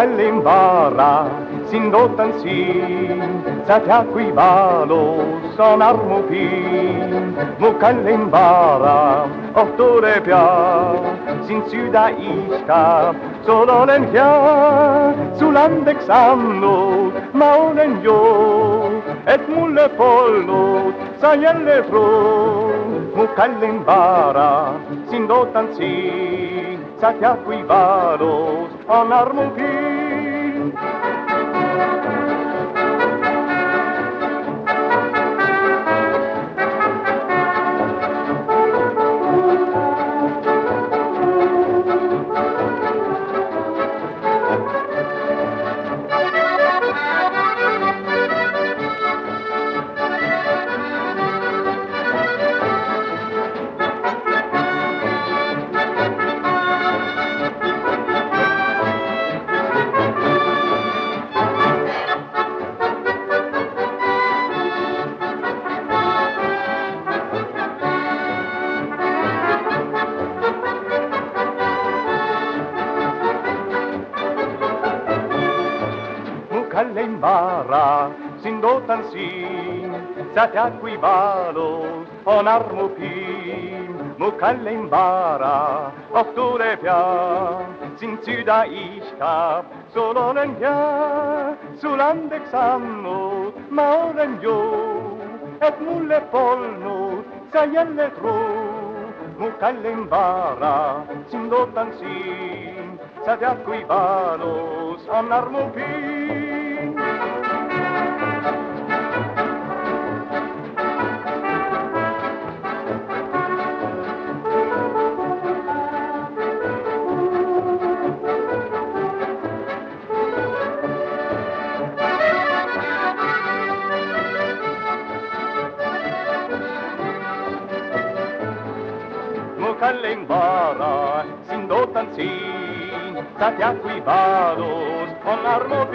kallim vara, sind ootan siin. sa tead, kui valus on armupiin. mu kallim vara, oht tuleb ja sind süda iskab, sul olen hea. sul andeks andnud, ma olen ju, et mulle polnud, sa jälle truud. mu kallim vara, sind ootan siin, sa tead, kui valus sonar meu. In bara, sin dotan sin, sa te qui valos, on armo pin, mu in bara, le pia, sin zuda ich kap, solo len ja, sulandex annot, ma olen jo, et mulle polnot, sa jelle tro, mu in bara, sin dotan sin, sa te qui Kalembara, sin dotancín, Santiago y Vados, con armo